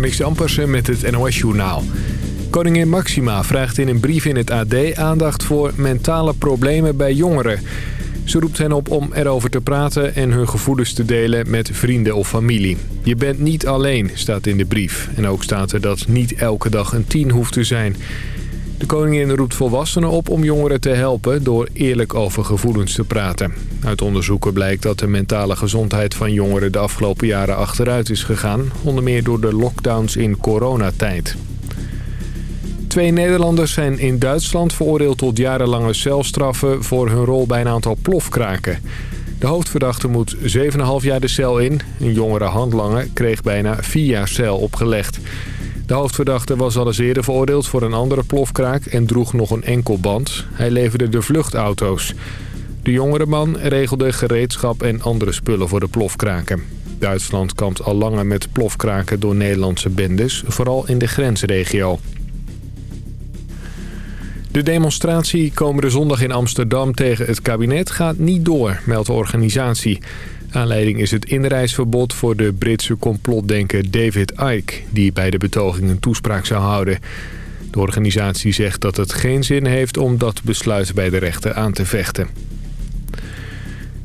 Marnix Ampersen met het NOS-journaal. Koningin Maxima vraagt in een brief in het AD aandacht voor mentale problemen bij jongeren. Ze roept hen op om erover te praten en hun gevoelens te delen met vrienden of familie. Je bent niet alleen, staat in de brief. En ook staat er dat niet elke dag een tien hoeft te zijn. De koningin roept volwassenen op om jongeren te helpen door eerlijk over gevoelens te praten. Uit onderzoeken blijkt dat de mentale gezondheid van jongeren de afgelopen jaren achteruit is gegaan. Onder meer door de lockdowns in coronatijd. Twee Nederlanders zijn in Duitsland veroordeeld tot jarenlange celstraffen voor hun rol bij een aantal plofkraken. De hoofdverdachte moet 7,5 jaar de cel in. Een jongere handlanger kreeg bijna 4 jaar cel opgelegd. De hoofdverdachte was al eens eerder veroordeeld voor een andere plofkraak en droeg nog een enkelband. Hij leverde de vluchtauto's. De jongere man regelde gereedschap en andere spullen voor de plofkraken. Duitsland kampt al langer met plofkraken door Nederlandse bendes, vooral in de grensregio. De demonstratie komende zondag in Amsterdam tegen het kabinet gaat niet door, meldt de organisatie. Aanleiding is het inreisverbod voor de Britse complotdenker David Icke... die bij de betoging een toespraak zou houden. De organisatie zegt dat het geen zin heeft om dat besluit bij de rechter aan te vechten.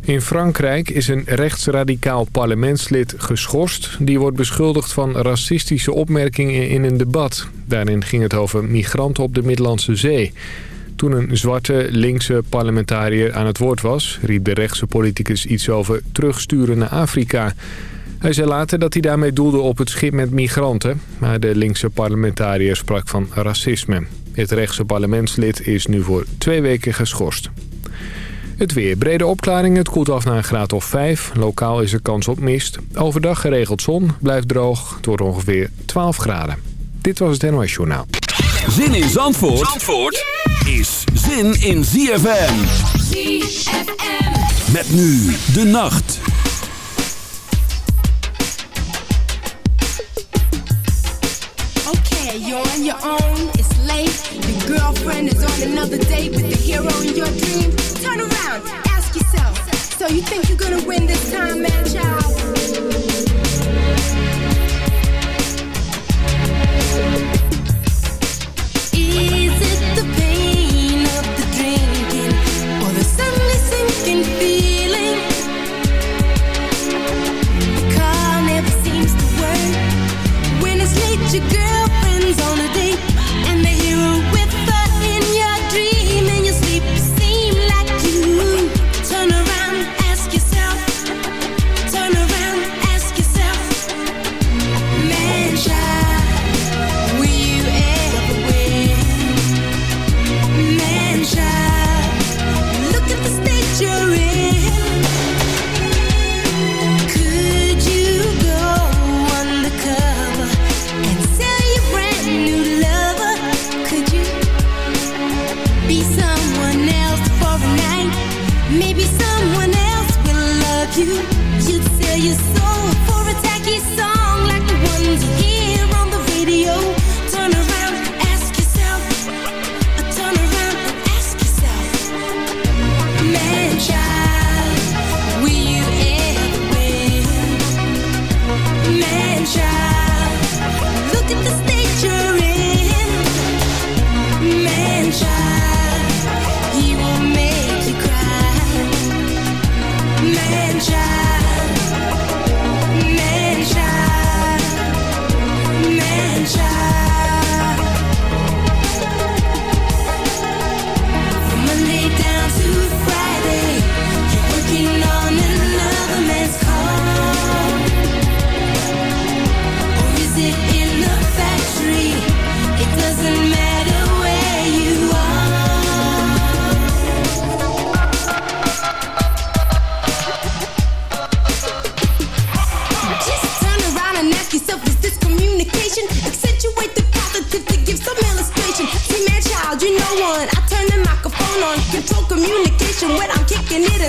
In Frankrijk is een rechtsradicaal parlementslid geschorst. Die wordt beschuldigd van racistische opmerkingen in een debat. Daarin ging het over migranten op de Middellandse Zee. Toen een zwarte linkse parlementariër aan het woord was... riep de rechtse politicus iets over terugsturen naar Afrika. Hij zei later dat hij daarmee doelde op het schip met migranten... maar de linkse parlementariër sprak van racisme. Het rechtse parlementslid is nu voor twee weken geschorst. Het weer. Brede opklaringen. Het koelt af naar een graad of 5. Lokaal is er kans op mist. Overdag geregeld zon. Blijft droog. Het wordt ongeveer 12 graden. Dit was het NOS Journaal. Zin in Zandvoort, Zandvoort is zin in ZFM. ZFM. Met nu de nacht. Okay, you're on your own. It's late. Your girlfriend is on another date with the hero in your dream. Turn around, ask yourself. So you think you're gonna win this time, man, child? child. Look at the state you're in, man child.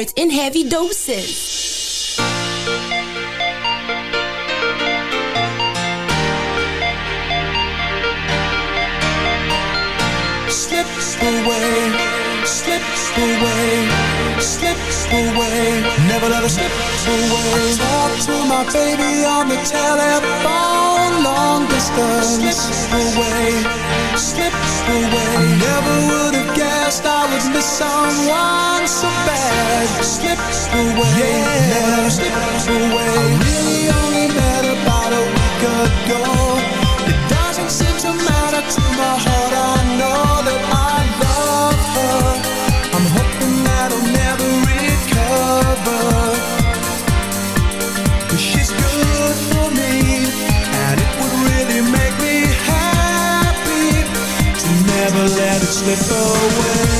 Words in heavy doses. Slip away, slip away, slip away. Never let her slip away. I Talk to my baby on the telephone, long distance. Slip away, away. I never would have guessed I would miss someone so bad. Away, yeah. I really only met about a week ago. It doesn't seem to it away.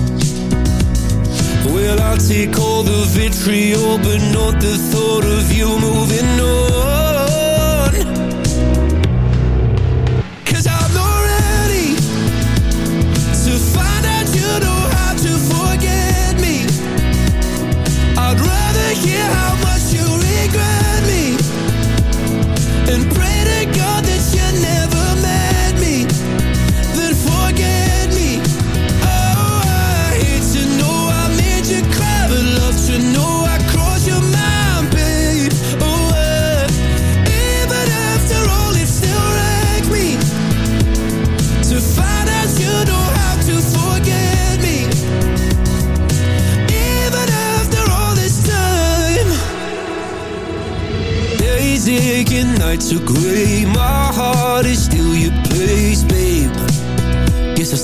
well, I'll take all the vitriol, but not the thought of you moving on.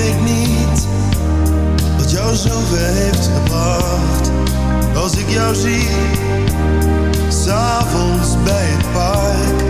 weet niet wat jou zover heeft gebracht. Als ik jou zie, s'avonds bij het park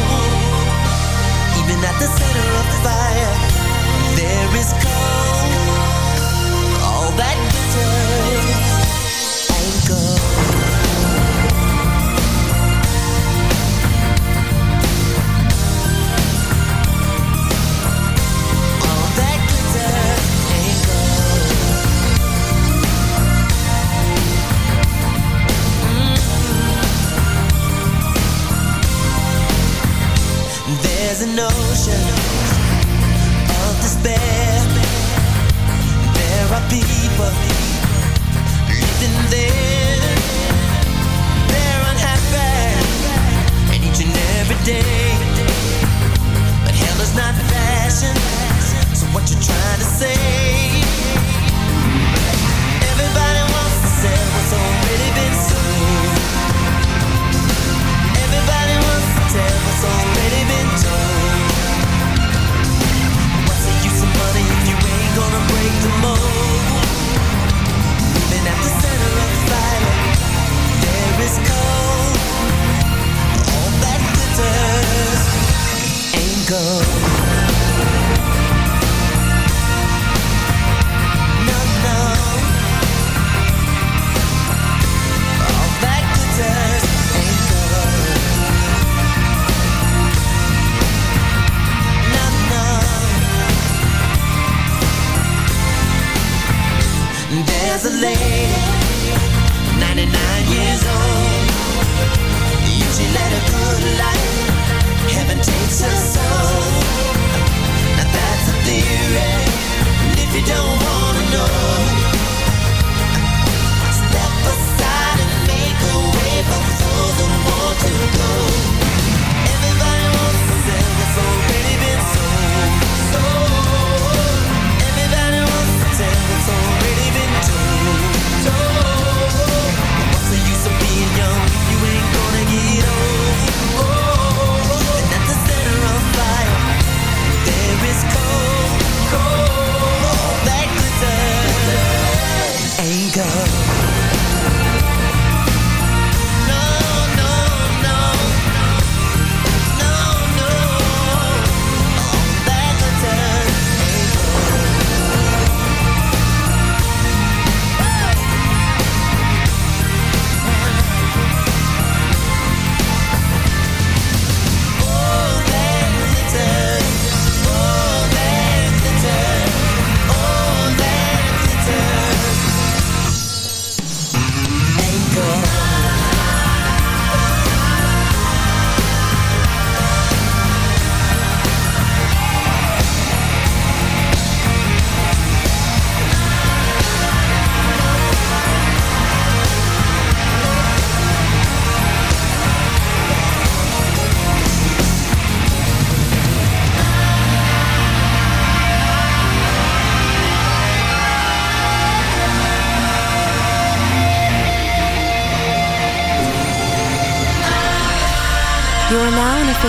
at the center of the fire. There is cold, all that ain't gold. All that ain't gold. Mm-hmm. There's an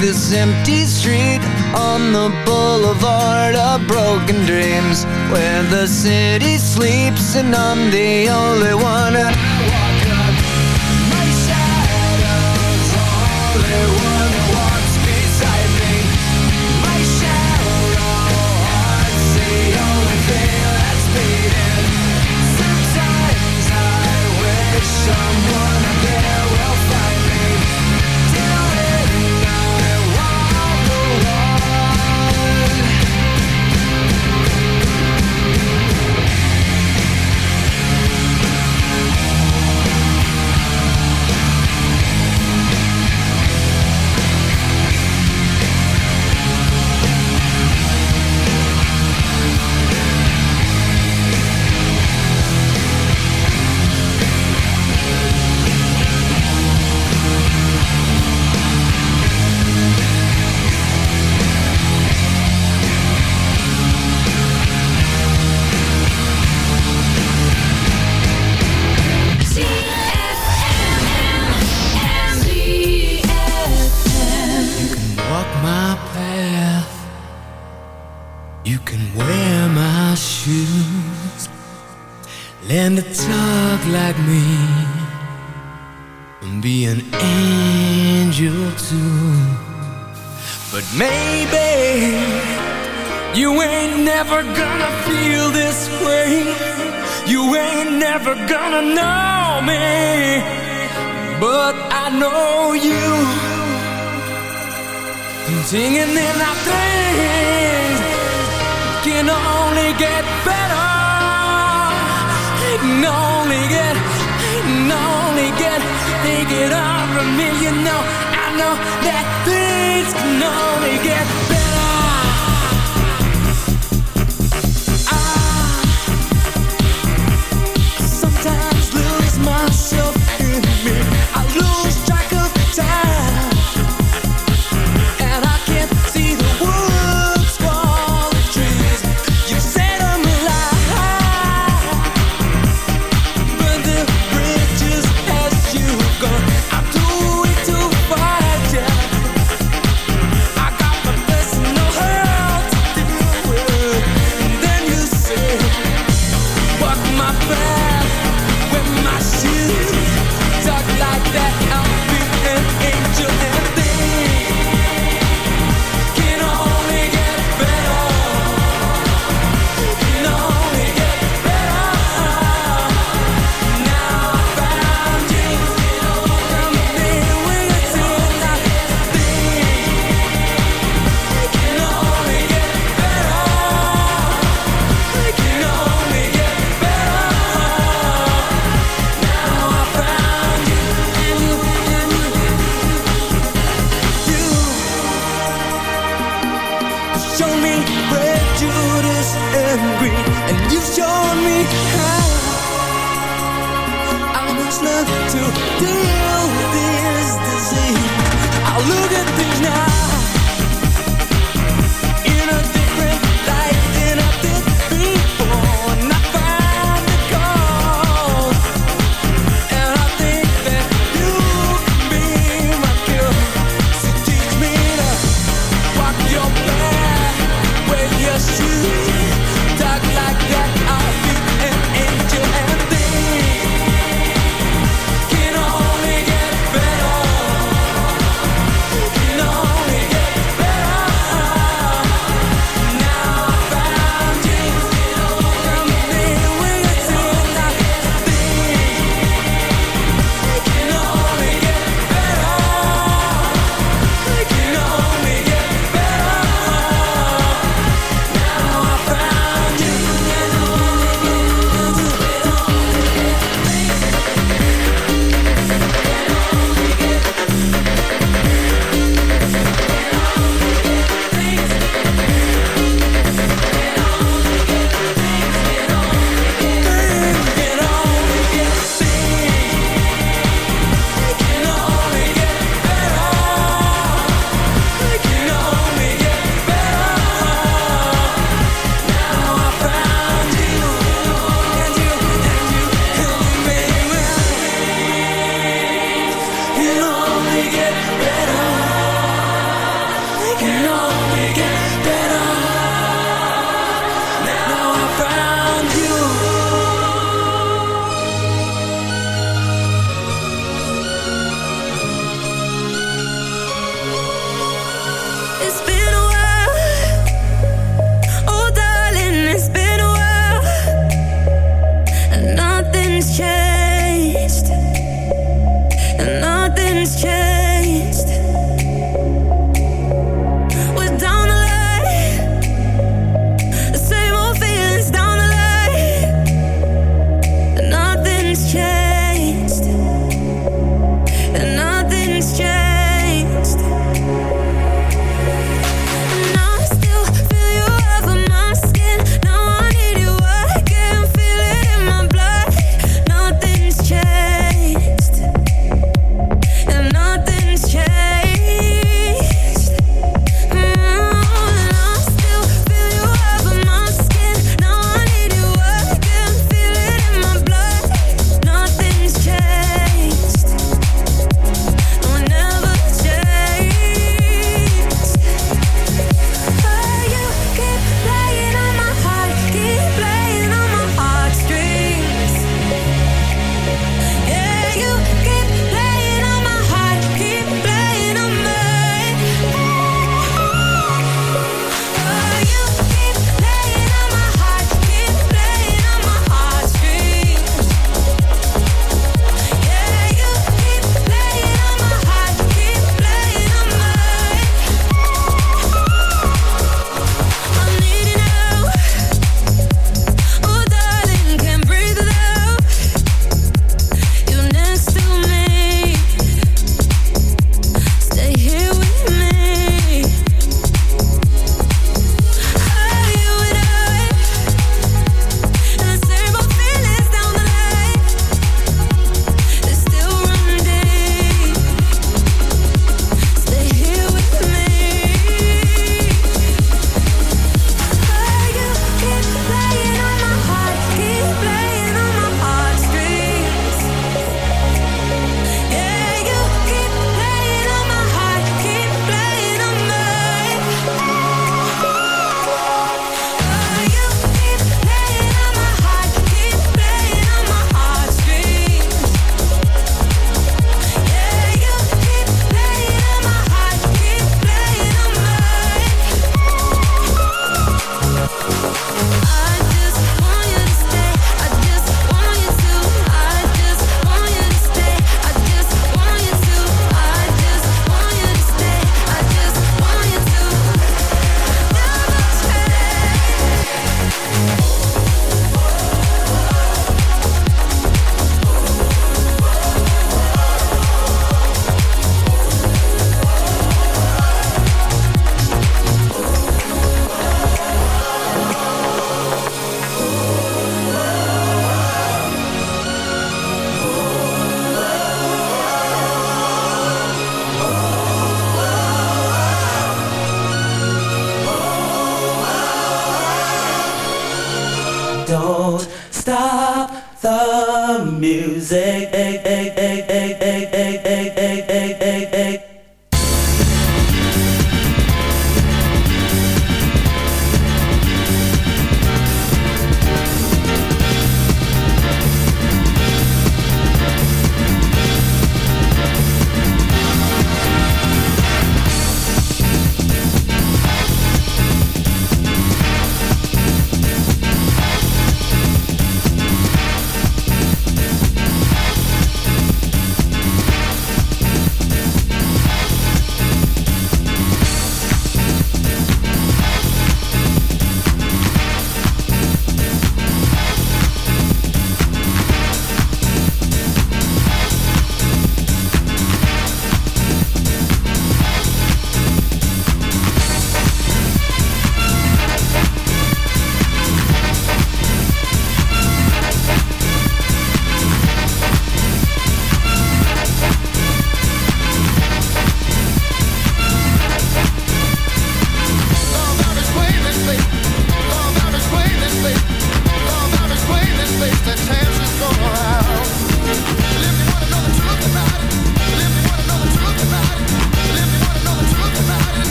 this empty street on the boulevard of broken dreams where the city sleeps and I'm the only one. know you. Singing in our dreams. Can only get better. Can only get Can only get Thinking of a million you know I know that things can only get better. I sometimes lose myself in me.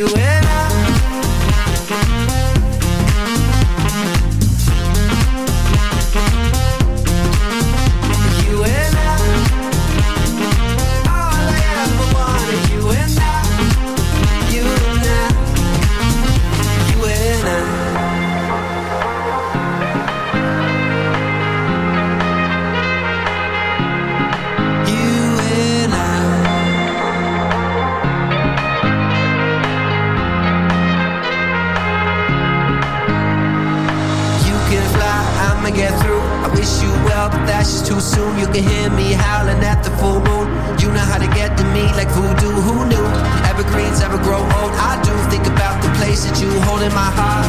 You and You can hear me howling at the full moon. You know how to get to me like voodoo. Who knew? Evergreens ever grow old. I do think about the place that you hold in my heart,